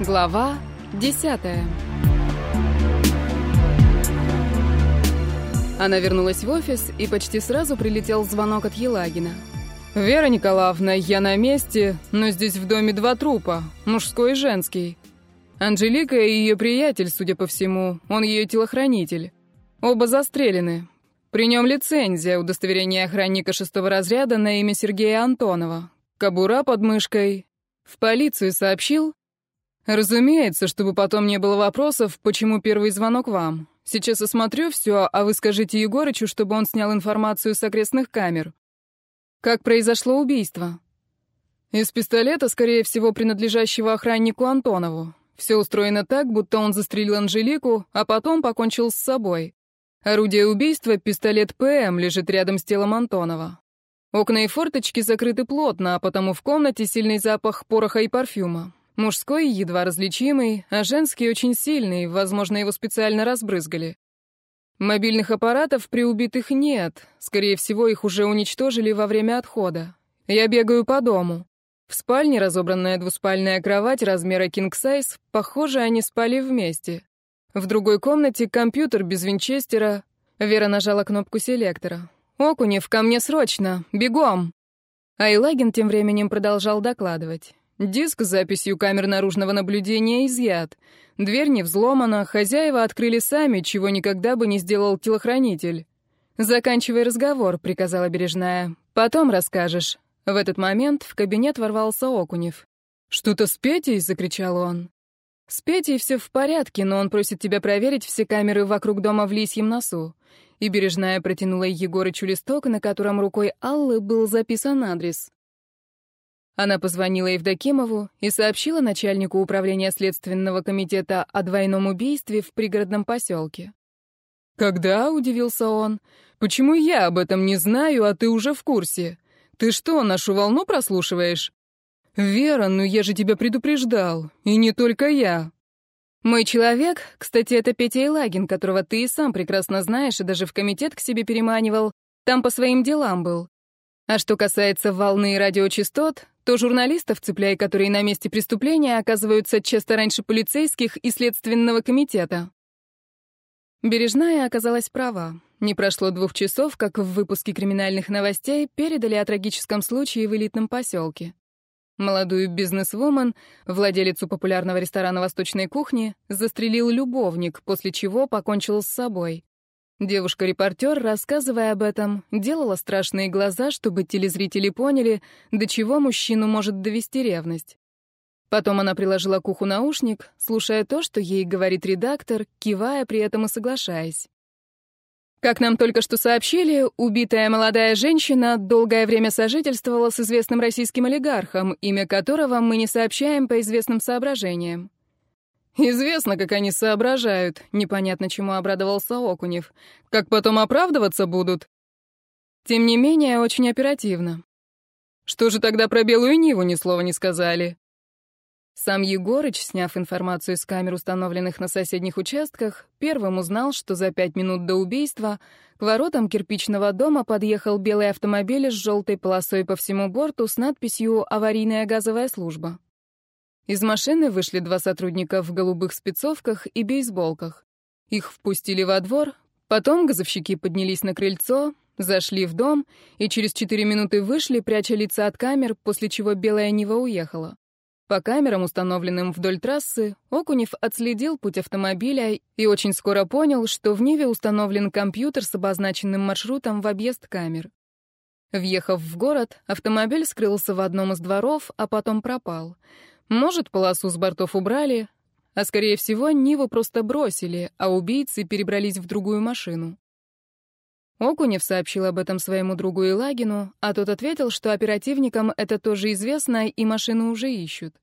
Глава десятая. Она вернулась в офис, и почти сразу прилетел звонок от Елагина. «Вера Николаевна, я на месте, но здесь в доме два трупа, мужской и женский. Анжелика и ее приятель, судя по всему, он ее телохранитель. Оба застрелены. При нем лицензия, удостоверение охранника шестого разряда на имя Сергея Антонова. Кобура под мышкой. В полицию сообщил?» «Разумеется, чтобы потом не было вопросов, почему первый звонок вам. Сейчас осмотрю все, а вы скажите Егорычу, чтобы он снял информацию с окрестных камер. Как произошло убийство?» «Из пистолета, скорее всего, принадлежащего охраннику Антонову. Все устроено так, будто он застрелил Анжелику, а потом покончил с собой. Орудие убийства — пистолет ПМ, лежит рядом с телом Антонова. Окна и форточки закрыты плотно, а потому в комнате сильный запах пороха и парфюма. Мужской едва различимый, а женский очень сильный, возможно, его специально разбрызгали. Мобильных аппаратов при убитых нет, скорее всего, их уже уничтожили во время отхода. Я бегаю по дому. В спальне разобранная двуспальная кровать размера king size, похоже, они спали вместе. В другой комнате компьютер без винчестера. Вера нажала кнопку селектора. «Окунев, ко мне срочно! Бегом!» Айлагин тем временем продолжал докладывать. Диск с записью камер наружного наблюдения изъят. Дверь не взломана, хозяева открыли сами, чего никогда бы не сделал телохранитель. «Заканчивай разговор», — приказала Бережная. «Потом расскажешь». В этот момент в кабинет ворвался Окунев. «Что-то с Петей?» — закричал он. «С Петей все в порядке, но он просит тебя проверить все камеры вокруг дома в лисьем носу». И Бережная протянула Егорычу листок, на котором рукой Аллы был записан адрес. Она позвонила Евдокимову и сообщила начальнику управления Следственного комитета о двойном убийстве в пригородном поселке. «Когда?» — удивился он. «Почему я об этом не знаю, а ты уже в курсе? Ты что, нашу волну прослушиваешь?» «Вера, ну я же тебя предупреждал. И не только я». «Мой человек, кстати, это Петя Илагин, которого ты и сам прекрасно знаешь и даже в комитет к себе переманивал, там по своим делам был. А что касается волны и радиочастот, то журналистов, цепляя которые на месте преступления, оказываются часто раньше полицейских и следственного комитета. Бережная оказалась права. Не прошло двух часов, как в выпуске криминальных новостей передали о трагическом случае в элитном поселке. Молодую бизнесвумен, владелицу популярного ресторана восточной кухни, застрелил любовник, после чего покончил с собой. Девушка-репортер, рассказывая об этом, делала страшные глаза, чтобы телезрители поняли, до чего мужчину может довести ревность. Потом она приложила к уху наушник, слушая то, что ей говорит редактор, кивая при этом и соглашаясь. Как нам только что сообщили, убитая молодая женщина долгое время сожительствовала с известным российским олигархом, имя которого мы не сообщаем по известным соображениям. Известно, как они соображают, непонятно чему обрадовался Окунев. Как потом оправдываться будут? Тем не менее, очень оперативно. Что же тогда про белую Ниву ни слова не сказали? Сам Егорыч, сняв информацию с камер, установленных на соседних участках, первым узнал, что за пять минут до убийства к воротам кирпичного дома подъехал белый автомобиль с желтой полосой по всему борту с надписью «Аварийная газовая служба». Из машины вышли два сотрудника в голубых спецовках и бейсболках. Их впустили во двор, потом газовщики поднялись на крыльцо, зашли в дом и через четыре минуты вышли, пряча лица от камер, после чего белая Нива уехала. По камерам, установленным вдоль трассы, Окунев отследил путь автомобиля и очень скоро понял, что в Ниве установлен компьютер с обозначенным маршрутом в объезд камер. Въехав в город, автомобиль скрылся в одном из дворов, а потом пропал — может, полосу с бортов убрали, а, скорее всего, Ниву просто бросили, а убийцы перебрались в другую машину. Окунев сообщил об этом своему другу Илагину, а тот ответил, что оперативникам это тоже известно и машину уже ищут.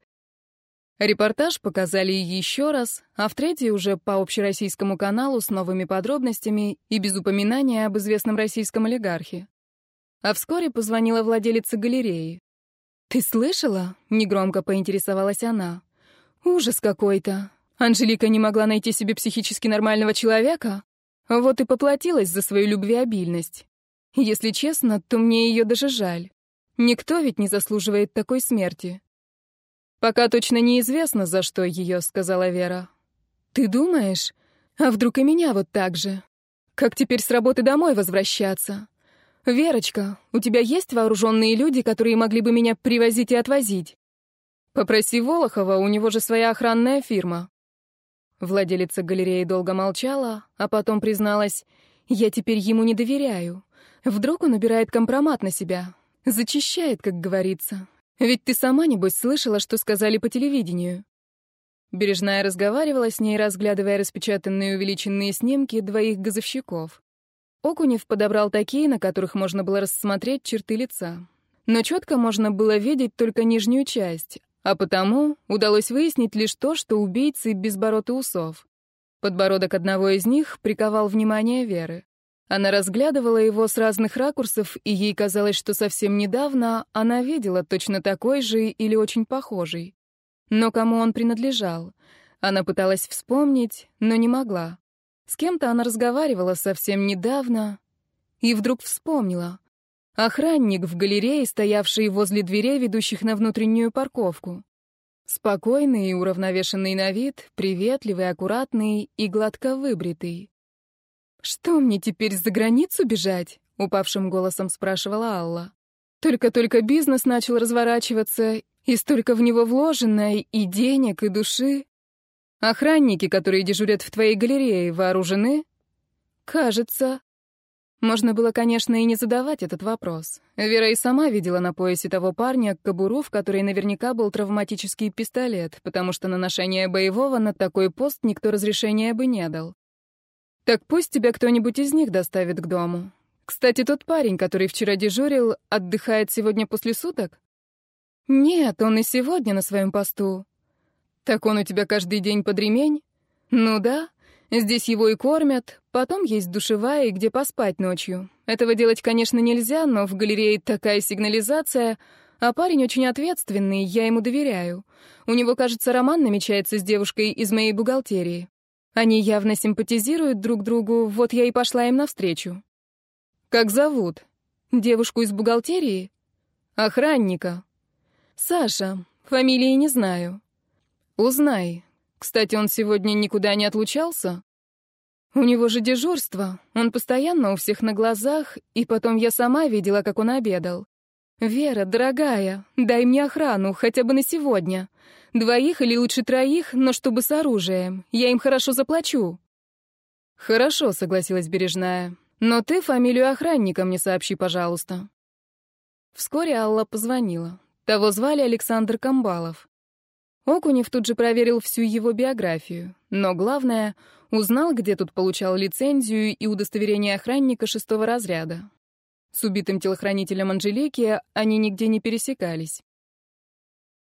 Репортаж показали еще раз, а в третий уже по общероссийскому каналу с новыми подробностями и без упоминания об известном российском олигархе. А вскоре позвонила владелица галереи. «Ты слышала?» — негромко поинтересовалась она. «Ужас какой-то. Анжелика не могла найти себе психически нормального человека? Вот и поплатилась за свою любвеобильность. Если честно, то мне ее даже жаль. Никто ведь не заслуживает такой смерти». «Пока точно неизвестно, за что ее», — сказала Вера. «Ты думаешь? А вдруг и меня вот так же? Как теперь с работы домой возвращаться? Верочка, у тебя есть вооруженные люди, которые могли бы меня привозить и отвозить? Попроси Волохова, у него же своя охранная фирма». Владелица галереи долго молчала, а потом призналась, «Я теперь ему не доверяю. Вдруг он убирает компромат на себя. Зачищает, как говорится. Ведь ты сама, небось, слышала, что сказали по телевидению». Бережная разговаривала с ней, разглядывая распечатанные увеличенные снимки двоих газовщиков. Окунев подобрал такие, на которых можно было рассмотреть черты лица. Но четко можно было видеть только нижнюю часть, а потому удалось выяснить лишь то, что убийцы без бород и усов. Подбородок одного из них приковал внимание Веры. Она разглядывала его с разных ракурсов, и ей казалось, что совсем недавно она видела точно такой же или очень похожий. Но кому он принадлежал? Она пыталась вспомнить, но не могла. С кем-то она разговаривала совсем недавно и вдруг вспомнила. Охранник в галерее, стоявший возле дверей, ведущих на внутреннюю парковку. Спокойный и уравновешенный на вид, приветливый, аккуратный и гладко выбритый. «Что мне теперь за границу бежать?» — упавшим голосом спрашивала Алла. «Только-только бизнес начал разворачиваться, и столько в него вложено, и денег, и души. Охранники, которые дежурят в твоей галерее, вооружены? Кажется. Можно было, конечно, и не задавать этот вопрос. Вера и сама видела на поясе того парня кобуру, в которой наверняка был травматический пистолет, потому что на ношение боевого на такой пост никто разрешения бы не дал. Так пусть тебя кто-нибудь из них доставит к дому. Кстати, тот парень, который вчера дежурил, отдыхает сегодня после суток? «Нет, он и сегодня на своем посту». «Так он у тебя каждый день под ремень?» «Ну да. Здесь его и кормят. Потом есть душевая и где поспать ночью. Этого делать, конечно, нельзя, но в галерее такая сигнализация, а парень очень ответственный, я ему доверяю. У него, кажется, роман намечается с девушкой из моей бухгалтерии. Они явно симпатизируют друг другу, вот я и пошла им навстречу». «Как зовут?» «Девушку из бухгалтерии?» «Охранника», Саша. Фамилии не знаю. Узнай. Кстати, он сегодня никуда не отлучался? У него же дежурство. Он постоянно у всех на глазах, и потом я сама видела, как он обедал. Вера, дорогая, дай мне охрану, хотя бы на сегодня. Двоих или лучше троих, но чтобы с оружием. Я им хорошо заплачу. Хорошо, согласилась Бережная. Но ты фамилию охранника мне сообщи, пожалуйста. Вскоре Алла позвонила. Того звали Александр Камбалов. Окунев тут же проверил всю его биографию, но главное, узнал, где тут получал лицензию и удостоверение охранника шестого разряда. С убитым телохранителем Анжелики они нигде не пересекались.